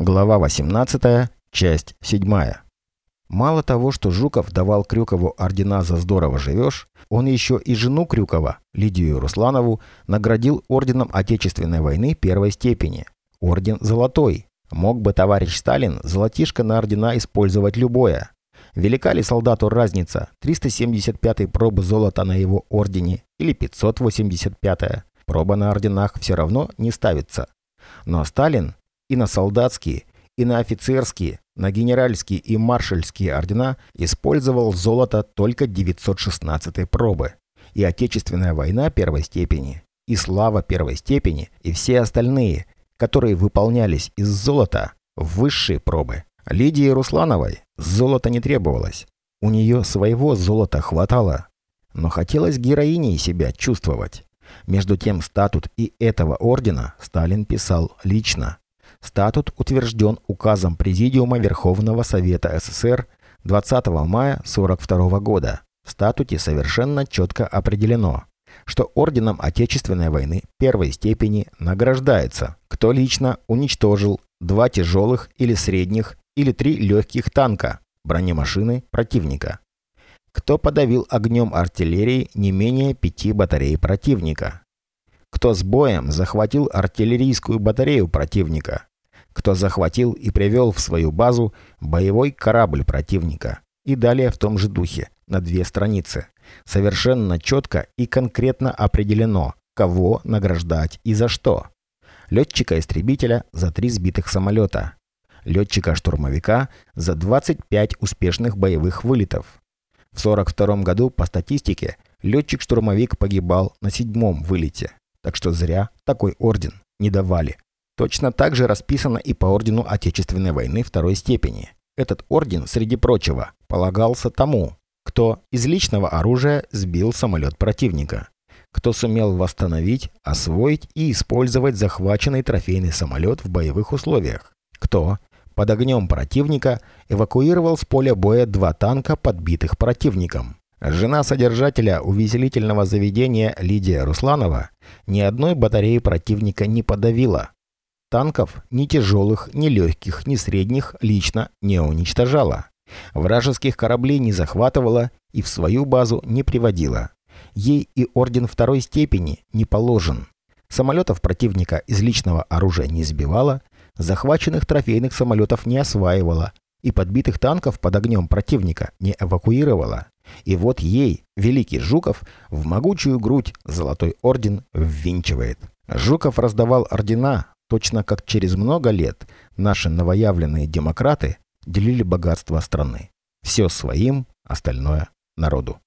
Глава 18, часть 7. Мало того, что Жуков давал Крюкову ордена за здорово живешь, он еще и жену Крюкова, Лидию Русланову, наградил орденом Отечественной войны первой степени. Орден золотой. Мог бы товарищ Сталин золотишко на ордена использовать любое. Велика ли солдату разница 375-й пробы золота на его ордене или 585-я? Проба на орденах все равно не ставится. Но Сталин и на солдатские, и на офицерские, на генеральские и маршальские ордена использовал золото только 916 пробы. И Отечественная война первой степени, и слава первой степени, и все остальные, которые выполнялись из золота, высшие пробы. Лидии Руслановой золото не требовалось. У нее своего золота хватало. Но хотелось героиней себя чувствовать. Между тем статут и этого ордена Сталин писал лично. Статут утвержден указом Президиума Верховного Совета СССР 20 мая 1942 года. В статуте совершенно четко определено, что орденом Отечественной войны первой степени награждается, кто лично уничтожил два тяжелых или средних или три легких танка, бронемашины противника. Кто подавил огнем артиллерии не менее пяти батарей противника. Кто с боем захватил артиллерийскую батарею противника кто захватил и привел в свою базу боевой корабль противника. И далее в том же духе, на две страницы. Совершенно четко и конкретно определено, кого награждать и за что. Летчика-истребителя за три сбитых самолета. Летчика-штурмовика за 25 успешных боевых вылетов. В 1942 году, по статистике, летчик-штурмовик погибал на седьмом вылете. Так что зря такой орден не давали. Точно так же расписано и по ордену Отечественной войны второй степени. Этот орден, среди прочего, полагался тому, кто из личного оружия сбил самолет противника, кто сумел восстановить, освоить и использовать захваченный трофейный самолет в боевых условиях, кто под огнем противника эвакуировал с поля боя два танка, подбитых противником. Жена содержателя увеселительного заведения Лидия Русланова ни одной батареи противника не подавила, Танков ни тяжелых, ни легких, ни средних лично не уничтожала. Вражеских кораблей не захватывала и в свою базу не приводила. Ей и орден второй степени не положен. Самолетов противника из личного оружия не сбивала, захваченных трофейных самолетов не осваивала и подбитых танков под огнем противника не эвакуировала. И вот ей, великий Жуков, в могучую грудь золотой орден ввинчивает. Жуков раздавал ордена, Точно как через много лет наши новоявленные демократы делили богатство страны. Все своим, остальное народу.